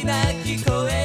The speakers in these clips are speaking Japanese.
に泣き声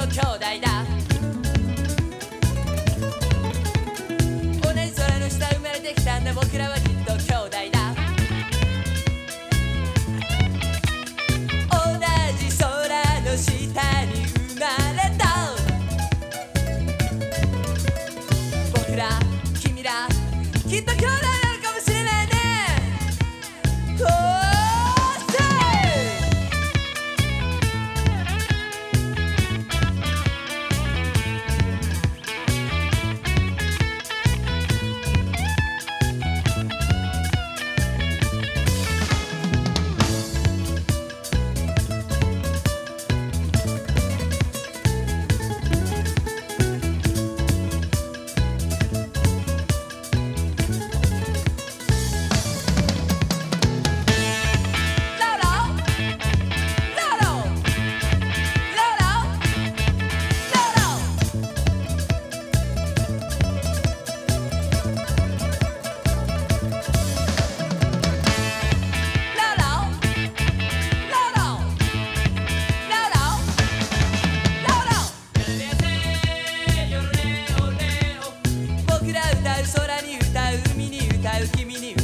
と兄弟だ。同じ空の下生まれてきたんだ。僕らは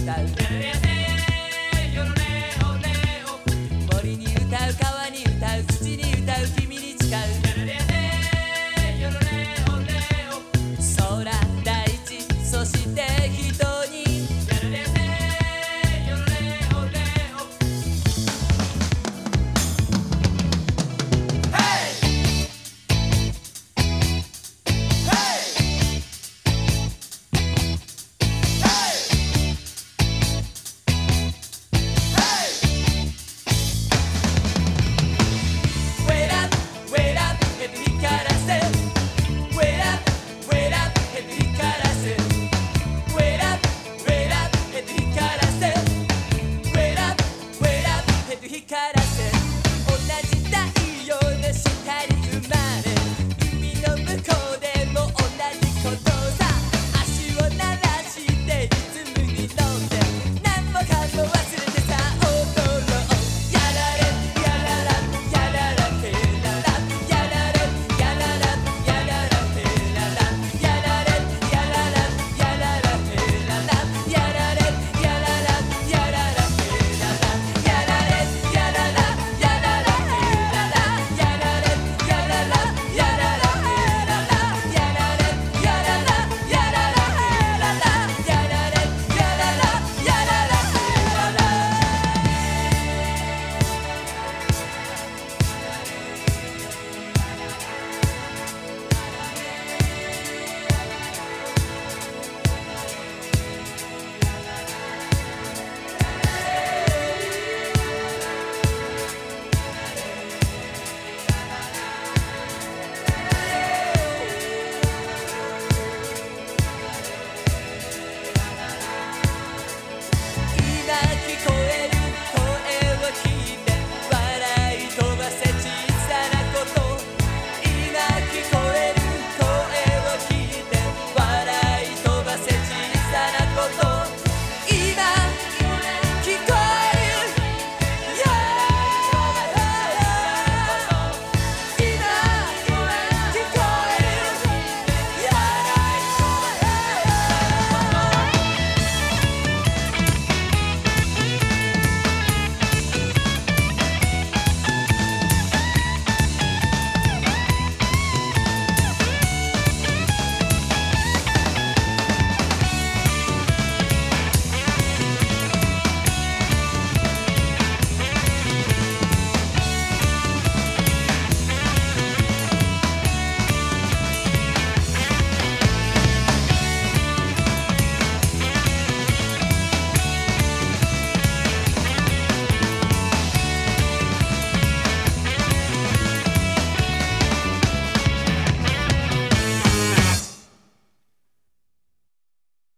cristal.